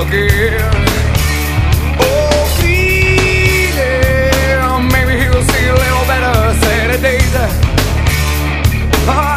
a. Oh, feeling, maybe he'll see a little better Saturdays. Oh,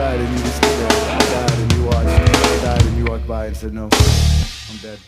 died and you just stood there. I died and you watched. I died and you walked by and said, no, I'm dead.